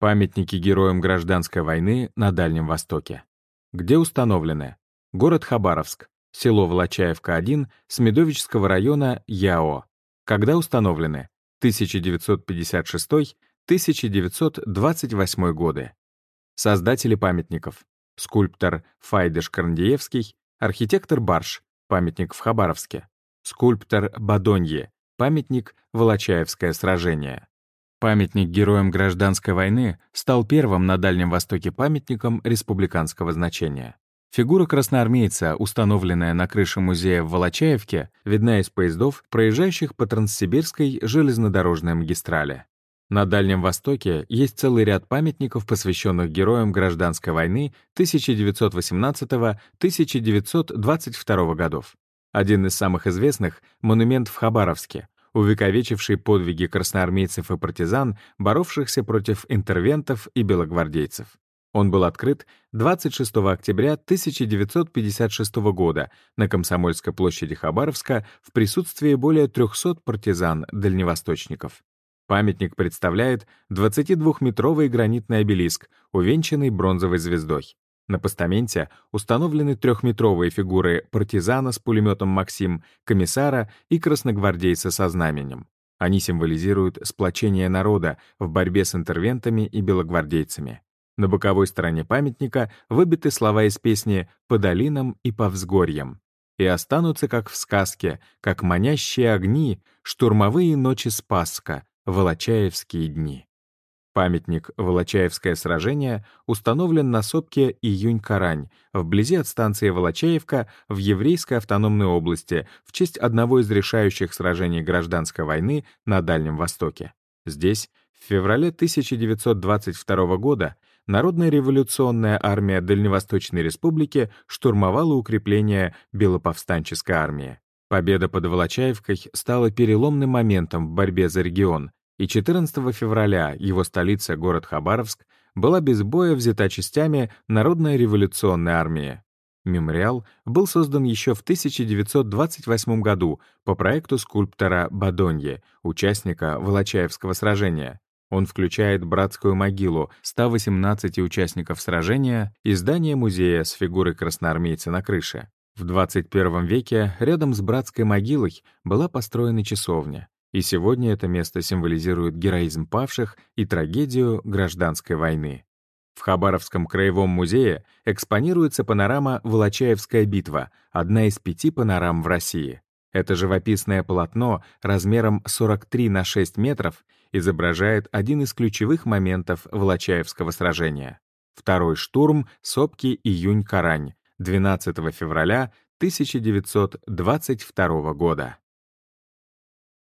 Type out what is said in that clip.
Памятники героям гражданской войны на Дальнем Востоке. Где установлены? Город Хабаровск, село Волочаевка-1, Смедовического района ЯО. Когда установлены? 1956-1928 годы. Создатели памятников. Скульптор Файдыш Карндеевский, архитектор Барш, памятник в Хабаровске. Скульптор Бадонье, памятник Волочаевское сражение. Памятник героям гражданской войны стал первым на Дальнем Востоке памятником республиканского значения. Фигура красноармейца, установленная на крыше музея в Волочаевке, видна из поездов, проезжающих по Транссибирской железнодорожной магистрали. На Дальнем Востоке есть целый ряд памятников, посвященных героям гражданской войны 1918-1922 годов. Один из самых известных — монумент в Хабаровске, увековечивший подвиги красноармейцев и партизан, боровшихся против интервентов и белогвардейцев. Он был открыт 26 октября 1956 года на Комсомольской площади Хабаровска в присутствии более 300 партизан-дальневосточников. Памятник представляет 22-метровый гранитный обелиск, увенчанный бронзовой звездой. На постаменте установлены трехметровые фигуры партизана с пулеметом «Максим», комиссара и красногвардейца со знаменем. Они символизируют сплочение народа в борьбе с интервентами и белогвардейцами. На боковой стороне памятника выбиты слова из песни «По долинам и по взгорьям». И останутся, как в сказке, как манящие огни, штурмовые ночи Спасска, волочаевские дни. Памятник «Волочаевское сражение» установлен на сопке Июнь-Карань, вблизи от станции Волочаевка в Еврейской автономной области в честь одного из решающих сражений гражданской войны на Дальнем Востоке. Здесь в феврале 1922 года Народная революционная армия Дальневосточной Республики штурмовала укрепление Белоповстанческой армии. Победа под Волочаевкой стала переломным моментом в борьбе за регион, и 14 февраля его столица, город Хабаровск, была без боя взята частями Народной революционной армии. Мемориал был создан еще в 1928 году по проекту скульптора Бадонье, участника Волочаевского сражения. Он включает братскую могилу 118 участников сражения и здание музея с фигурой красноармейца на крыше. В 21 веке рядом с братской могилой была построена часовня, и сегодня это место символизирует героизм павших и трагедию гражданской войны. В Хабаровском краевом музее экспонируется панорама «Волочаевская битва», одна из пяти панорам в России. Это живописное полотно размером 43 на 6 метров изображает один из ключевых моментов Волочаевского сражения. Второй штурм сопки Июнь-Карань 12 февраля 1922 года.